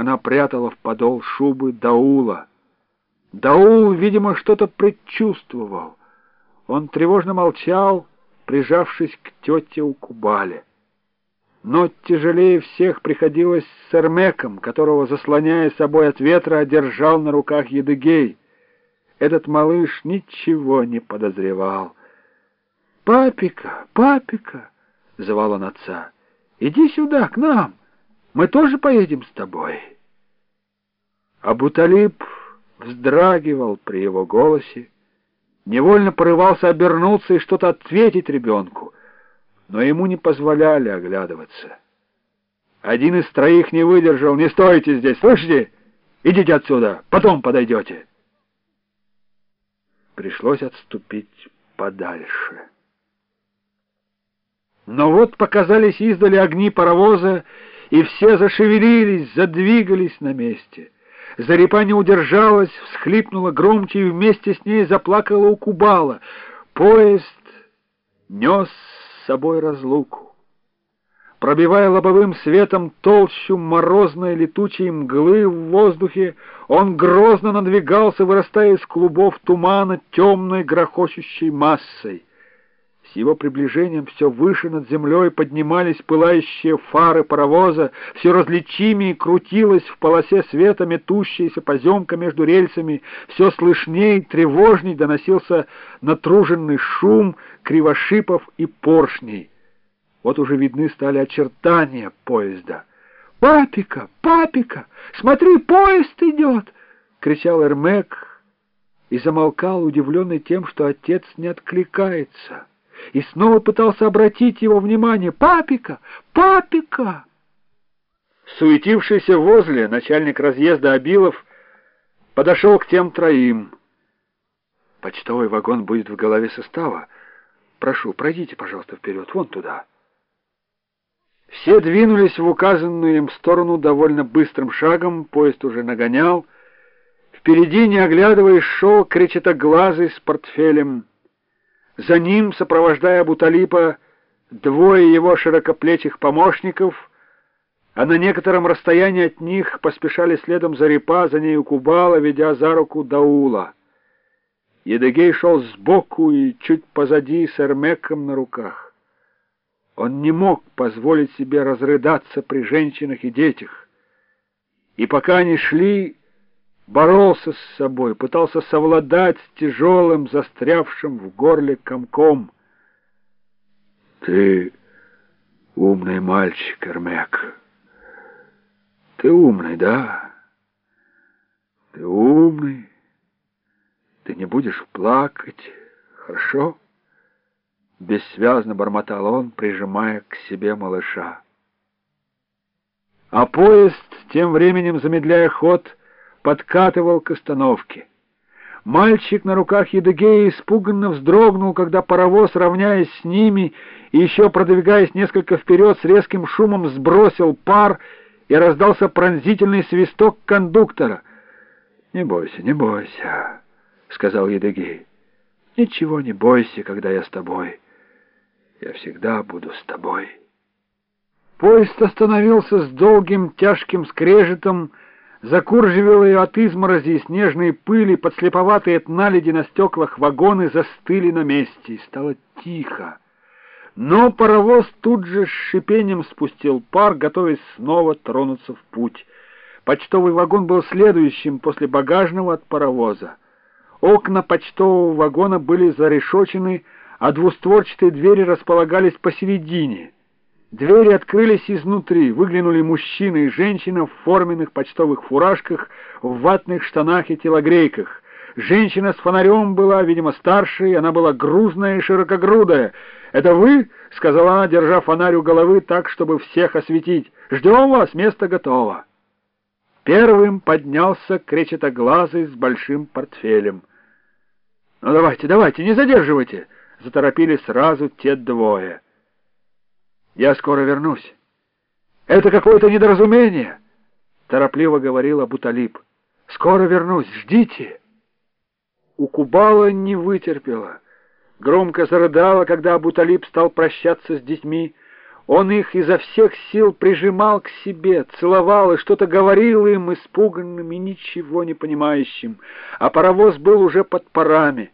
Она прятала в подол шубы Даула. Даул, видимо, что-то предчувствовал. Он тревожно молчал, прижавшись к тете у Кубали. Но тяжелее всех приходилось с Эрмеком, которого, заслоняя собой от ветра, одержал на руках Едыгей. Этот малыш ничего не подозревал. «Папика, папика!» — звал он отца. «Иди сюда, к нам! Мы тоже поедем с тобой!» Абуталиб вздрагивал при его голосе, невольно порывался обернуться и что-то ответить ребенку, но ему не позволяли оглядываться. Один из троих не выдержал. «Не стойте здесь, слышите? Идите отсюда, потом подойдете!» Пришлось отступить подальше. Но вот показались издали огни паровоза, и все зашевелились, задвигались на месте. Зарипа не удержалась, всхлипнула громче и вместе с ней заплакала у Кубала. Поезд нес с собой разлуку. Пробивая лобовым светом толщу морозной летучей мглы в воздухе, он грозно надвигался, вырастая из клубов тумана темной грохочущей массой. С его приближением все выше над землей поднимались пылающие фары паровоза, все различимее крутилась в полосе света метущаяся поземка между рельсами, все слышней тревожней доносился натруженный шум кривошипов и поршней. Вот уже видны стали очертания поезда. «Папика! Папика! Смотри, поезд идет!» — кричал Эрмек и замолкал, удивленный тем, что отец не откликается и снова пытался обратить его внимание. «Папика! Папика!» Суетившийся возле начальник разъезда Абилов подошел к тем троим. «Почтовый вагон будет в голове состава. Прошу, пройдите, пожалуйста, вперед, вон туда». Все двинулись в указанную им сторону довольно быстрым шагом, поезд уже нагонял. Впереди, не оглядываясь, шел кречетоглазый с портфелем. За ним, сопровождая Буталипа, двое его широкоплечих помощников, а на некотором расстоянии от них поспешали следом за Репа, за нею Кубала, ведя за руку Даула. Едыгей шел сбоку и чуть позади с Эрмеком на руках. Он не мог позволить себе разрыдаться при женщинах и детях. И пока они шли, боролся с собой, пытался совладать с тяжелым, застрявшим в горле комком. «Ты умный мальчик, Эрмек. Ты умный, да? Ты умный. Ты не будешь плакать, хорошо?» Бессвязно бормотал он, прижимая к себе малыша. А поезд, тем временем замедляя ход, подкатывал к остановке. Мальчик на руках Едыгея испуганно вздрогнул, когда паровоз, равняясь с ними и еще продвигаясь несколько вперед, с резким шумом сбросил пар и раздался пронзительный свисток кондуктора. — Не бойся, не бойся, — сказал Едыгей. — Ничего не бойся, когда я с тобой. Я всегда буду с тобой. Поезд остановился с долгим тяжким скрежетом, Закурживелые от изморози и снежной пыли, подслеповатые от наледи на стеклах вагоны застыли на месте, и стало тихо. Но паровоз тут же с шипением спустил пар, готовясь снова тронуться в путь. Почтовый вагон был следующим после багажного от паровоза. Окна почтового вагона были зарешочены, а двустворчатые двери располагались посередине — Двери открылись изнутри, выглянули мужчина и женщина в форменных почтовых фуражках, в ватных штанах и телогрейках. Женщина с фонарем была, видимо, старшей, она была грузная и широкогрудая. «Это вы?» — сказала она, держа фонарь у головы так, чтобы всех осветить. «Ждем вас, место готово». Первым поднялся кречетоглазый с большим портфелем. «Ну давайте, давайте, не задерживайте!» — заторопили сразу те двое. Я скоро вернусь. Это какое-то недоразумение, торопливо говорил Абуталиб. Скоро вернусь, ждите. У Кубала не вытерпела. Громко зарыдала, когда Абуталиб стал прощаться с детьми. Он их изо всех сил прижимал к себе, целовал и что-то говорил им, испуганным и ничего не понимающим. А паровоз был уже под парами.